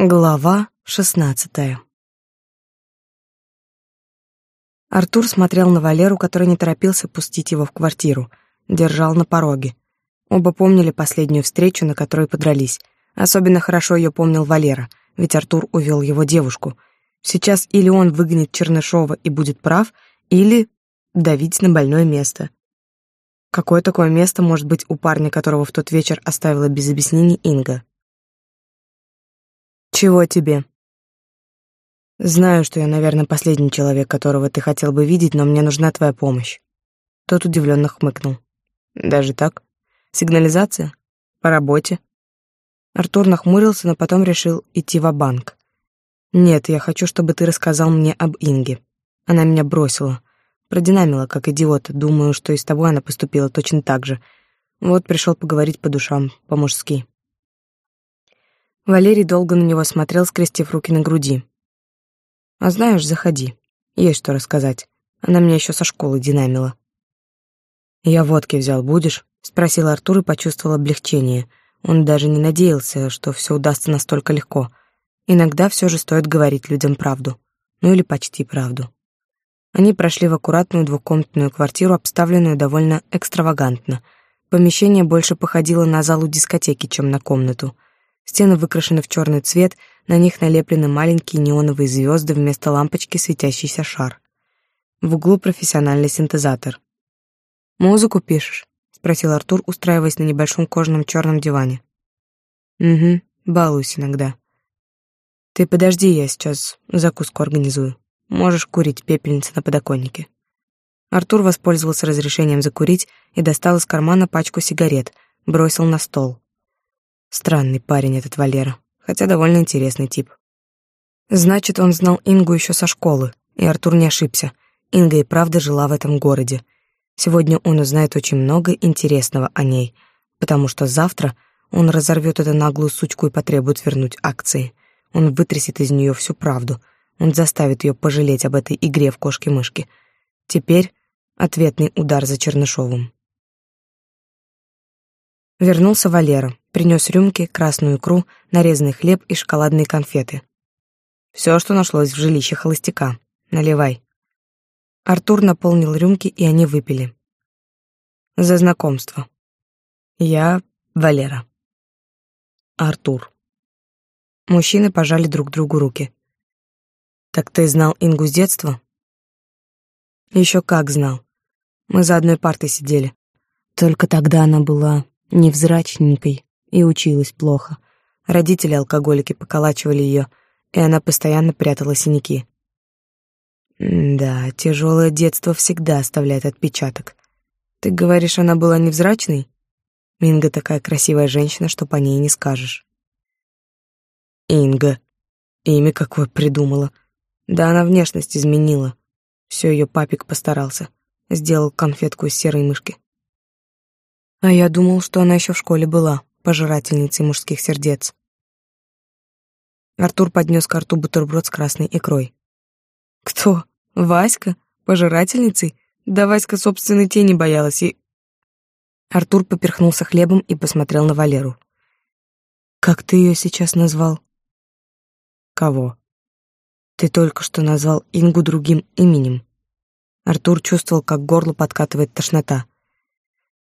Глава шестнадцатая Артур смотрел на Валеру, который не торопился пустить его в квартиру, держал на пороге. Оба помнили последнюю встречу, на которой подрались. Особенно хорошо ее помнил Валера, ведь Артур увел его девушку. Сейчас или он выгонит Чернышова и будет прав, или давить на больное место. Какое такое место может быть у парня, которого в тот вечер оставила без объяснений Инга? «Чего тебе?» «Знаю, что я, наверное, последний человек, которого ты хотел бы видеть, но мне нужна твоя помощь». Тот удивленно хмыкнул. «Даже так? Сигнализация? По работе?» Артур нахмурился, но потом решил идти в банк «Нет, я хочу, чтобы ты рассказал мне об Инге. Она меня бросила. Продинамила, как идиот. Думаю, что и с тобой она поступила точно так же. Вот пришел поговорить по душам, по-мужски». Валерий долго на него смотрел, скрестив руки на груди. «А знаешь, заходи. Есть что рассказать. Она меня еще со школы динамила». «Я водки взял, будешь?» — спросил Артур и почувствовал облегчение. Он даже не надеялся, что все удастся настолько легко. Иногда все же стоит говорить людям правду. Ну или почти правду. Они прошли в аккуратную двухкомнатную квартиру, обставленную довольно экстравагантно. Помещение больше походило на залу дискотеки, чем на комнату — Стены выкрашены в черный цвет, на них налеплены маленькие неоновые звезды вместо лампочки светящийся шар. В углу профессиональный синтезатор. «Музыку пишешь?» — спросил Артур, устраиваясь на небольшом кожаном черном диване. «Угу, балуюсь иногда». «Ты подожди, я сейчас закуску организую. Можешь курить пепельница на подоконнике». Артур воспользовался разрешением закурить и достал из кармана пачку сигарет, бросил на стол. Странный парень этот Валера, хотя довольно интересный тип. Значит, он знал Ингу еще со школы, и Артур не ошибся. Инга и правда жила в этом городе. Сегодня он узнает очень много интересного о ней, потому что завтра он разорвет эту наглую сучку и потребует вернуть акции. Он вытрясет из нее всю правду. Он заставит ее пожалеть об этой игре в кошки-мышки. Теперь ответный удар за Чернышовым. Вернулся Валера, принес рюмки, красную икру, нарезанный хлеб и шоколадные конфеты. Все, что нашлось в жилище холостяка. Наливай. Артур наполнил рюмки, и они выпили. За знакомство. Я Валера. Артур. Мужчины пожали друг другу руки. Так ты знал Ингу с детства? Еще как знал. Мы за одной партой сидели. Только тогда она была невзрачненькой и училась плохо. Родители алкоголики поколачивали ее, и она постоянно прятала синяки. Да, тяжелое детство всегда оставляет отпечаток. Ты говоришь, она была невзрачной? Инга такая красивая женщина, что по ней не скажешь. Инга. Имя какое придумала. Да она внешность изменила. Все ее папик постарался. Сделал конфетку из серой мышки. А я думал, что она еще в школе была, пожирательницей мужских сердец. Артур поднес к рту бутерброд с красной икрой. «Кто? Васька? Пожирательницей? Да Васька собственной тени боялась и...» Артур поперхнулся хлебом и посмотрел на Валеру. «Как ты ее сейчас назвал?» «Кого?» «Ты только что назвал Ингу другим именем». Артур чувствовал, как горло подкатывает тошнота.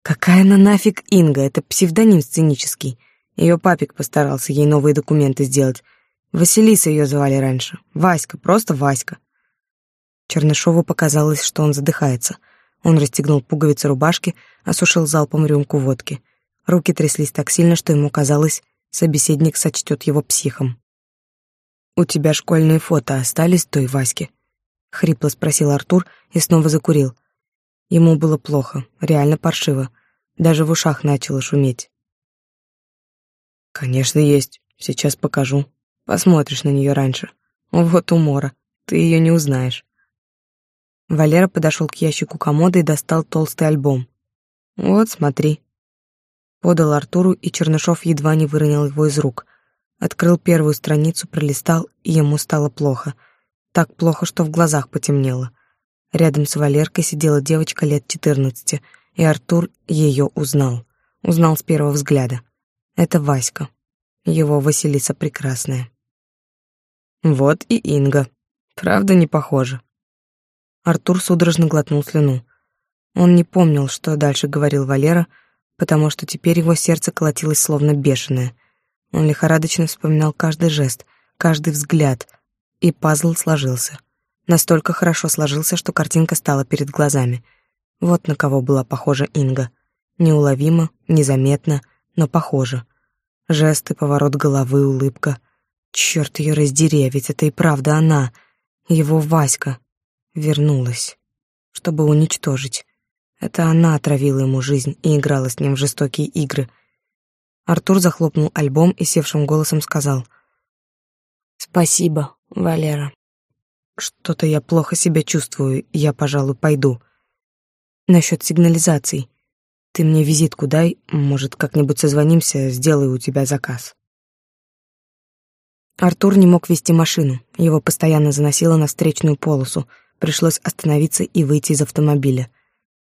Какая она нафиг Инга, это псевдоним сценический. Ее папик постарался ей новые документы сделать. Василиса ее звали раньше. Васька, просто Васька. Чернышову показалось, что он задыхается. Он расстегнул пуговицы рубашки, осушил залпом рюмку водки. Руки тряслись так сильно, что ему казалось, собеседник сочтет его психом. «У тебя школьные фото остались той Васьки?» — хрипло спросил Артур и снова закурил. Ему было плохо, реально паршиво. Даже в ушах начало шуметь. «Конечно, есть. Сейчас покажу. Посмотришь на нее раньше. Вот умора. Ты ее не узнаешь». Валера подошел к ящику комода и достал толстый альбом. «Вот, смотри». Подал Артуру, и Чернышов едва не выронил его из рук. Открыл первую страницу, пролистал, и ему стало плохо. Так плохо, что в глазах потемнело. Рядом с Валеркой сидела девочка лет четырнадцати, и Артур ее узнал. Узнал с первого взгляда. Это Васька. Его Василиса Прекрасная. Вот и Инга. Правда, не похоже. Артур судорожно глотнул слюну. Он не помнил, что дальше говорил Валера, потому что теперь его сердце колотилось словно бешеное. Он лихорадочно вспоминал каждый жест, каждый взгляд, и пазл сложился. Настолько хорошо сложился, что картинка стала перед глазами. Вот на кого была похожа Инга. Неуловимо, незаметно, но похоже. Жесты, поворот головы, улыбка. Черт ее раздери, ведь это и правда она, его Васька, вернулась, чтобы уничтожить. Это она отравила ему жизнь и играла с ним в жестокие игры. Артур захлопнул альбом и севшим голосом сказал «Спасибо, Валера». «Что-то я плохо себя чувствую, я, пожалуй, пойду. Насчет сигнализаций. Ты мне визитку дай, может, как-нибудь созвонимся, сделаю у тебя заказ». Артур не мог вести машину, его постоянно заносило на встречную полосу, пришлось остановиться и выйти из автомобиля.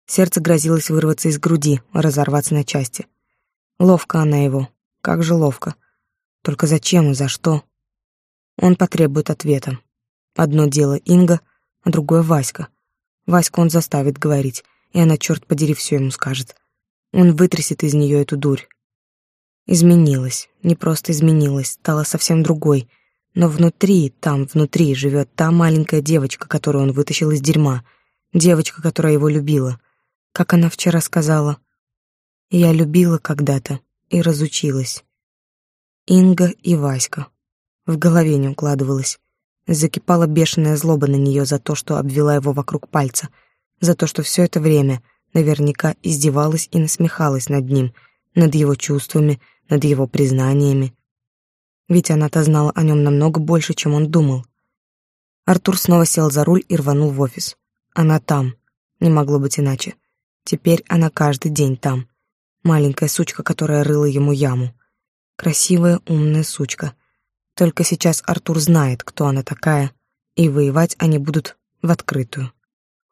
Сердце грозилось вырваться из груди, разорваться на части. Ловко она его, как же ловко. Только зачем и за что? Он потребует ответа. Одно дело Инга, а другое Васька. Ваську он заставит говорить, и она, черт подери, все ему скажет. Он вытрясет из нее эту дурь. Изменилась, не просто изменилась, стала совсем другой. Но внутри, там, внутри, живет та маленькая девочка, которую он вытащил из дерьма. Девочка, которая его любила. Как она вчера сказала, «Я любила когда-то и разучилась». Инга и Васька. В голове не укладывалось. Закипала бешеная злоба на нее за то, что обвела его вокруг пальца, за то, что все это время наверняка издевалась и насмехалась над ним, над его чувствами, над его признаниями. Ведь она-то знала о нем намного больше, чем он думал. Артур снова сел за руль и рванул в офис. Она там. Не могло быть иначе. Теперь она каждый день там. Маленькая сучка, которая рыла ему яму. Красивая, умная сучка. Только сейчас Артур знает, кто она такая, и воевать они будут в открытую.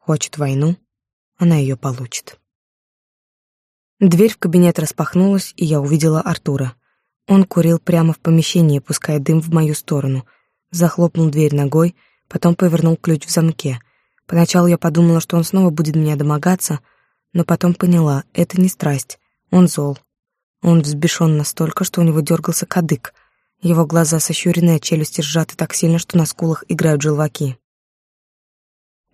Хочет войну, она ее получит. Дверь в кабинет распахнулась, и я увидела Артура. Он курил прямо в помещении, пуская дым в мою сторону. Захлопнул дверь ногой, потом повернул ключ в замке. Поначалу я подумала, что он снова будет меня домогаться, но потом поняла, это не страсть, он зол. Он взбешен настолько, что у него дергался кадык. Его глаза сощурены, а челюсти сжаты так сильно, что на скулах играют желваки.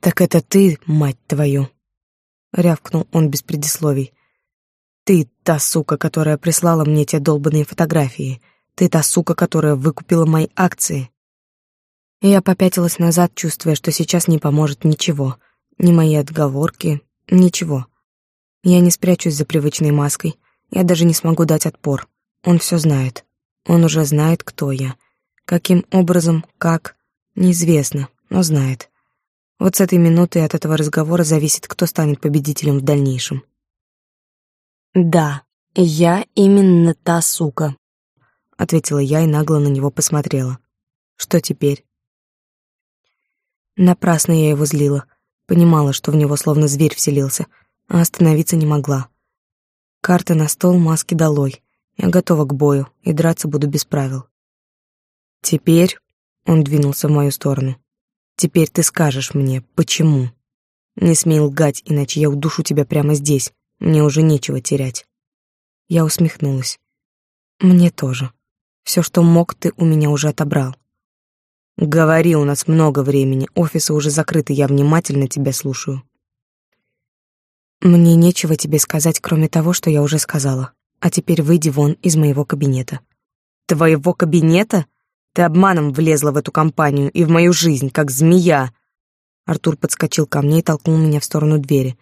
«Так это ты, мать твою!» — рявкнул он без предисловий. Ты та сука, которая прислала мне те долбанные фотографии. Ты та сука, которая выкупила мои акции. Я попятилась назад, чувствуя, что сейчас не поможет ничего. Ни мои отговорки, ничего. Я не спрячусь за привычной маской. Я даже не смогу дать отпор. Он все знает. Он уже знает, кто я. Каким образом, как, неизвестно, но знает. Вот с этой минуты от этого разговора зависит, кто станет победителем в дальнейшем. «Да, я именно та сука», — ответила я и нагло на него посмотрела. «Что теперь?» Напрасно я его злила. Понимала, что в него словно зверь вселился, а остановиться не могла. Карты на стол, маски долой. Я готова к бою, и драться буду без правил. «Теперь...» — он двинулся в мою сторону. «Теперь ты скажешь мне, почему. Не смей лгать, иначе я удушу тебя прямо здесь, мне уже нечего терять. Я усмехнулась. Мне тоже. Все, что мог, ты у меня уже отобрал. Говори, у нас много времени, офисы уже закрыты, я внимательно тебя слушаю. Мне нечего тебе сказать, кроме того, что я уже сказала. А теперь выйди вон из моего кабинета. Твоего кабинета? Ты обманом влезла в эту компанию и в мою жизнь, как змея. Артур подскочил ко мне и толкнул меня в сторону двери.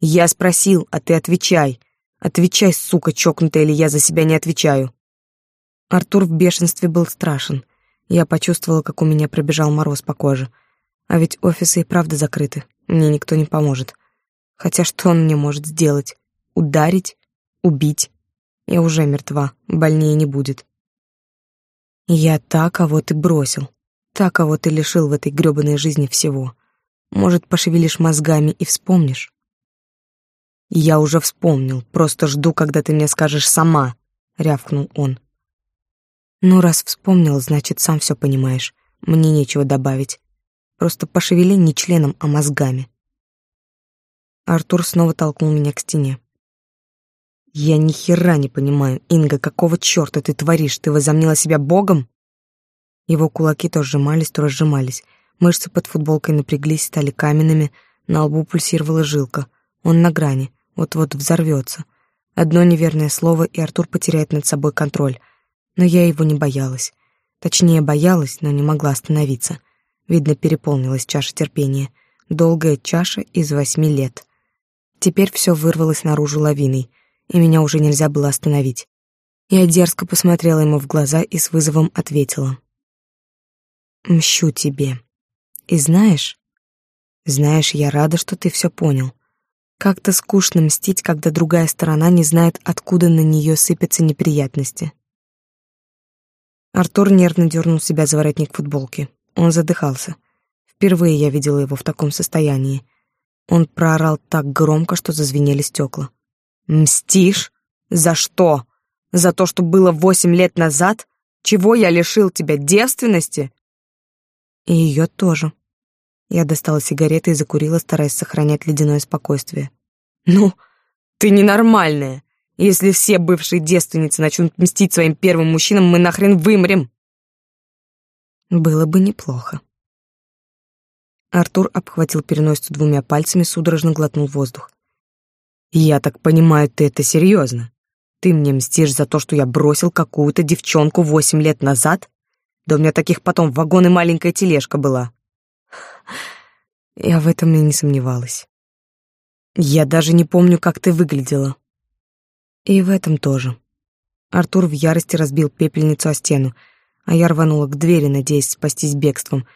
Я спросил, а ты отвечай. Отвечай, сука чокнутая, или я за себя не отвечаю. Артур в бешенстве был страшен. Я почувствовала, как у меня пробежал мороз по коже. А ведь офисы и правда закрыты. Мне никто не поможет. Хотя что он мне может сделать? Ударить? Убить? Я уже мертва, больнее не будет. Я та, кого ты бросил. Та, кого ты лишил в этой грёбаной жизни всего. Может, пошевелишь мозгами и вспомнишь? «Я уже вспомнил, просто жду, когда ты мне скажешь сама», — рявкнул он. «Ну, раз вспомнил, значит, сам все понимаешь. мне нечего добавить. Просто пошевели не членом, а мозгами. Артур снова толкнул меня к стене. Я ни хера не понимаю, Инга, какого чёрта ты творишь? Ты возомнила себя богом? Его кулаки то сжимались, то разжимались. Мышцы под футболкой напряглись, стали каменными, на лбу пульсировала жилка. Он на грани, вот-вот взорвется. Одно неверное слово, и Артур потеряет над собой контроль. Но я его не боялась. Точнее, боялась, но не могла остановиться. Видно, переполнилась чаша терпения. Долгая чаша из восьми лет. Теперь все вырвалось наружу лавиной, и меня уже нельзя было остановить. Я дерзко посмотрела ему в глаза и с вызовом ответила. «Мщу тебе. И знаешь, знаешь, я рада, что ты все понял. Как-то скучно мстить, когда другая сторона не знает, откуда на нее сыпятся неприятности. Артур нервно дернул себя за воротник футболки. Он задыхался. Впервые я видела его в таком состоянии. Он проорал так громко, что зазвенели стекла. «Мстишь? За что? За то, что было восемь лет назад? Чего я лишил тебя девственности?» «И ее тоже». Я достала сигареты и закурила, стараясь сохранять ледяное спокойствие. «Ну, ты ненормальная!» Если все бывшие девственницы начнут мстить своим первым мужчинам, мы нахрен вымрем. Было бы неплохо. Артур обхватил переносицу двумя пальцами, судорожно глотнул воздух. «Я так понимаю, ты это серьезно? Ты мне мстишь за то, что я бросил какую-то девчонку восемь лет назад? Да у меня таких потом вагон и маленькая тележка была». Я в этом и не сомневалась. «Я даже не помню, как ты выглядела. И в этом тоже. Артур в ярости разбил пепельницу о стену, а я рванула к двери, надеясь спастись бегством.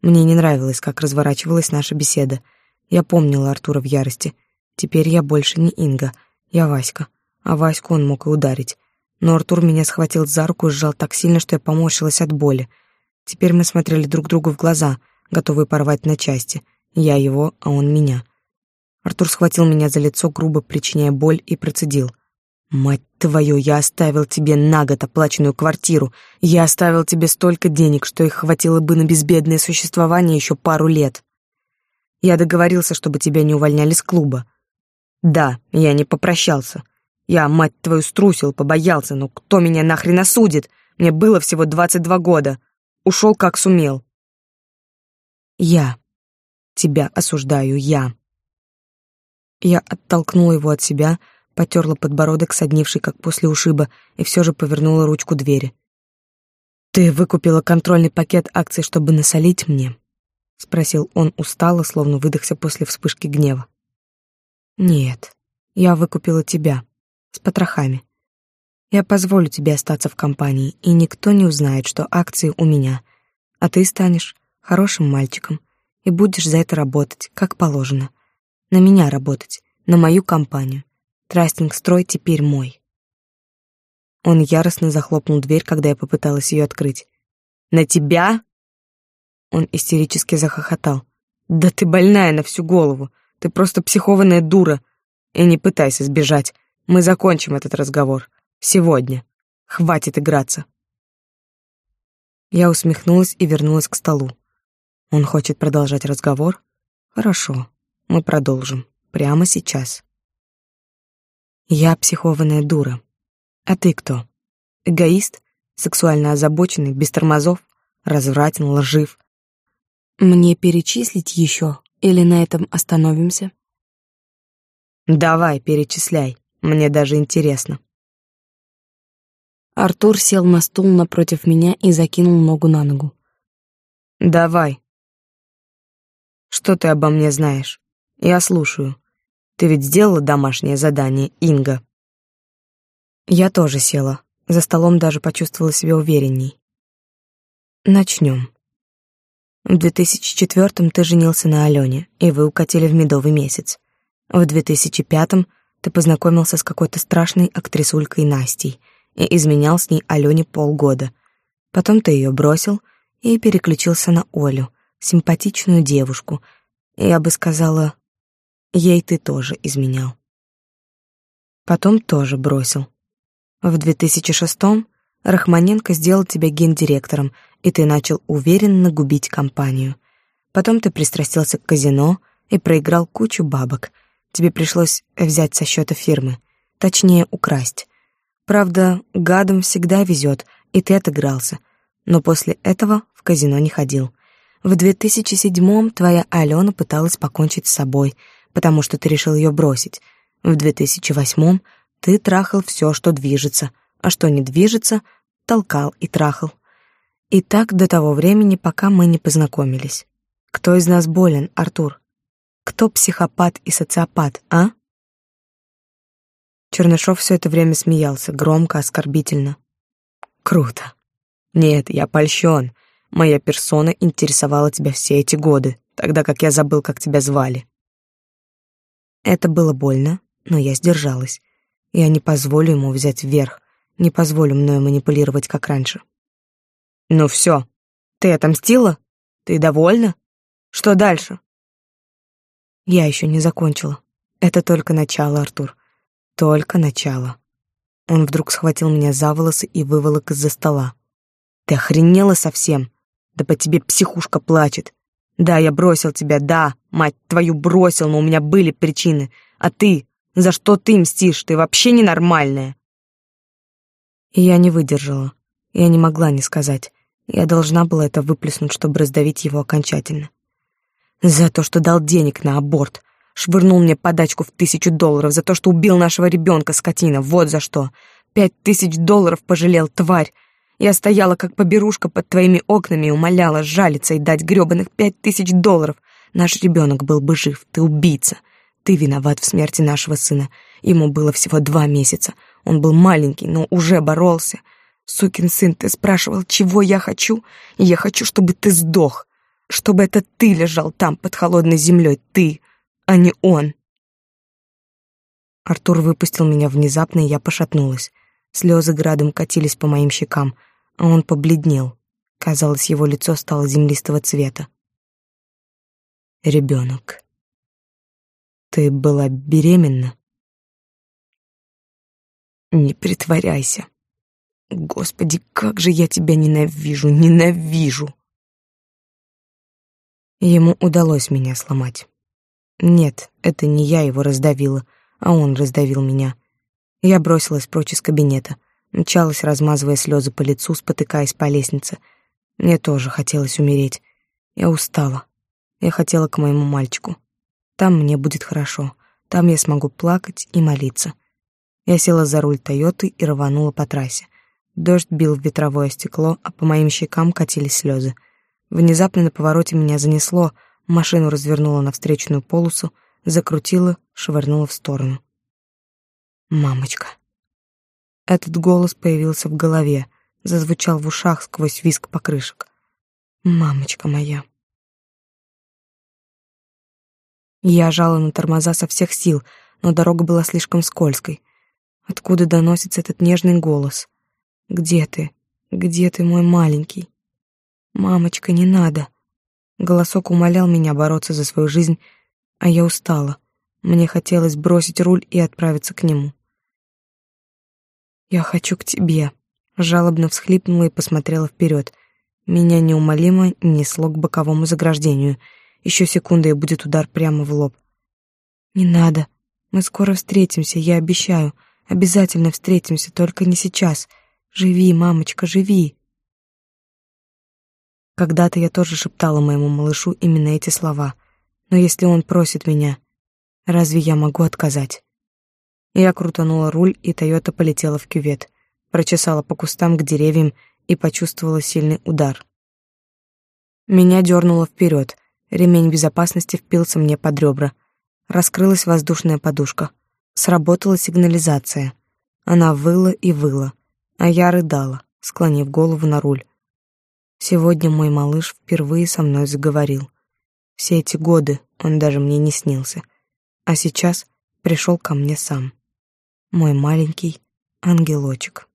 Мне не нравилось, как разворачивалась наша беседа. Я помнила Артура в ярости. Теперь я больше не Инга, я Васька. А Ваську он мог и ударить. Но Артур меня схватил за руку и сжал так сильно, что я поморщилась от боли. Теперь мы смотрели друг другу в глаза, готовые порвать на части. Я его, а он меня. Артур схватил меня за лицо, грубо причиняя боль, и процедил — Мать твою, я оставил тебе на год оплаченную квартиру. Я оставил тебе столько денег, что их хватило бы на безбедное существование еще пару лет. Я договорился, чтобы тебя не увольняли с клуба. Да, я не попрощался. Я, мать твою, струсил, побоялся, но кто меня нахрен осудит? Мне было всего двадцать два года. Ушел как сумел. Я. Тебя осуждаю я. Я оттолкнула его от себя, потерла подбородок, соднивший как после ушиба, и все же повернула ручку двери. «Ты выкупила контрольный пакет акций, чтобы насолить мне?» — спросил он устало, словно выдохся после вспышки гнева. «Нет, я выкупила тебя, с потрохами. Я позволю тебе остаться в компании, и никто не узнает, что акции у меня, а ты станешь хорошим мальчиком и будешь за это работать, как положено. На меня работать, на мою компанию. Трастинг-строй теперь мой. Он яростно захлопнул дверь, когда я попыталась ее открыть. «На тебя?» Он истерически захохотал. «Да ты больная на всю голову. Ты просто психованная дура. И не пытайся сбежать. Мы закончим этот разговор. Сегодня. Хватит играться». Я усмехнулась и вернулась к столу. Он хочет продолжать разговор? Хорошо, мы продолжим. Прямо сейчас. Я психованная дура. А ты кто? Эгоист, сексуально озабоченный, без тормозов, развратен, лжив. Мне перечислить еще или на этом остановимся? Давай, перечисляй. Мне даже интересно. Артур сел на стул напротив меня и закинул ногу на ногу. Давай. Что ты обо мне знаешь? Я слушаю. Ты ведь сделала домашнее задание, Инга?» Я тоже села. За столом даже почувствовала себя уверенней. Начнем. В 2004-м ты женился на Алене, и вы укатили в медовый месяц. В 2005-м ты познакомился с какой-то страшной актрисулькой Настей и изменял с ней Алене полгода. Потом ты ее бросил и переключился на Олю, симпатичную девушку. Я бы сказала, Ей ты тоже изменял. Потом тоже бросил. В 2006-м Рахманенко сделал тебя гендиректором, и ты начал уверенно губить компанию. Потом ты пристрастился к казино и проиграл кучу бабок. Тебе пришлось взять со счета фирмы, точнее, украсть. Правда, гадам всегда везет, и ты отыгрался. Но после этого в казино не ходил. В 2007-м твоя Алена пыталась покончить с собой, потому что ты решил ее бросить. В 2008-м ты трахал все, что движется, а что не движется, толкал и трахал. И так до того времени, пока мы не познакомились. Кто из нас болен, Артур? Кто психопат и социопат, а? Чернышов все это время смеялся, громко, оскорбительно. Круто. Нет, я польщен. Моя персона интересовала тебя все эти годы, тогда как я забыл, как тебя звали. Это было больно, но я сдержалась. Я не позволю ему взять вверх, не позволю мною манипулировать, как раньше. Ну все, ты отомстила? Ты довольна? Что дальше? Я еще не закончила. Это только начало, Артур. Только начало. Он вдруг схватил меня за волосы и выволок из-за стола. Ты охренела совсем? Да по тебе психушка плачет. Да, я бросил тебя, да, мать твою бросил, но у меня были причины. А ты? За что ты мстишь? Ты вообще ненормальная. И я не выдержала. Я не могла не сказать. Я должна была это выплеснуть, чтобы раздавить его окончательно. За то, что дал денег на аборт. Швырнул мне подачку в тысячу долларов за то, что убил нашего ребенка, скотина. Вот за что. Пять тысяч долларов пожалел, тварь. Я стояла, как поберушка под твоими окнами и умоляла жалиться и дать грёбаных пять тысяч долларов. Наш ребенок был бы жив, ты убийца. Ты виноват в смерти нашего сына. Ему было всего два месяца. Он был маленький, но уже боролся. Сукин сын, ты спрашивал, чего я хочу? Я хочу, чтобы ты сдох. Чтобы это ты лежал там, под холодной землей, ты, а не он. Артур выпустил меня внезапно, и я пошатнулась. Слезы градом катились по моим щекам, а он побледнел. Казалось, его лицо стало землистого цвета. Ребенок. Ты была беременна? Не притворяйся. Господи, как же я тебя ненавижу, ненавижу. Ему удалось меня сломать. Нет, это не я его раздавила, а он раздавил меня. Я бросилась прочь из кабинета, мчалась, размазывая слезы по лицу, спотыкаясь по лестнице. Мне тоже хотелось умереть. Я устала. Я хотела к моему мальчику. Там мне будет хорошо. Там я смогу плакать и молиться. Я села за руль Тойоты и рванула по трассе. Дождь бил в ветровое стекло, а по моим щекам катились слезы. Внезапно на повороте меня занесло, машину развернула на встречную полосу, закрутила, швырнула в сторону. «Мамочка». Этот голос появился в голове, зазвучал в ушах сквозь визг покрышек. «Мамочка моя». Я жала на тормоза со всех сил, но дорога была слишком скользкой. Откуда доносится этот нежный голос? Где ты? Где ты, мой маленький? Мамочка, не надо. Голосок умолял меня бороться за свою жизнь, а я устала. Мне хотелось бросить руль и отправиться к нему. Я хочу к тебе. Жалобно всхлипнула и посмотрела вперед. Меня неумолимо несло к боковому заграждению. Еще секунда, и будет удар прямо в лоб. Не надо. Мы скоро встретимся, я обещаю. Обязательно встретимся, только не сейчас. Живи, мамочка, живи. Когда-то я тоже шептала моему малышу именно эти слова. Но если он просит меня, разве я могу отказать? Я крутанула руль, и Тойота полетела в кювет. Прочесала по кустам к деревьям и почувствовала сильный удар. Меня дернуло вперед. Ремень безопасности впился мне под ребра. Раскрылась воздушная подушка. Сработала сигнализация. Она выла и выла, а я рыдала, склонив голову на руль. Сегодня мой малыш впервые со мной заговорил. Все эти годы он даже мне не снился, а сейчас пришел ко мне сам. Мой маленький ангелочек.